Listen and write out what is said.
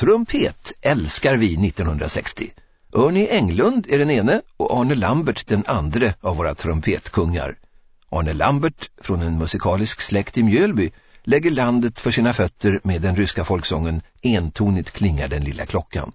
Trumpet älskar vi 1960. Ernie Englund är den ene och Arne Lambert den andre av våra trumpetkungar. Arne Lambert från en musikalisk släkt i Mjölby lägger landet för sina fötter med den ryska folksången Entonigt klingar den lilla klockan.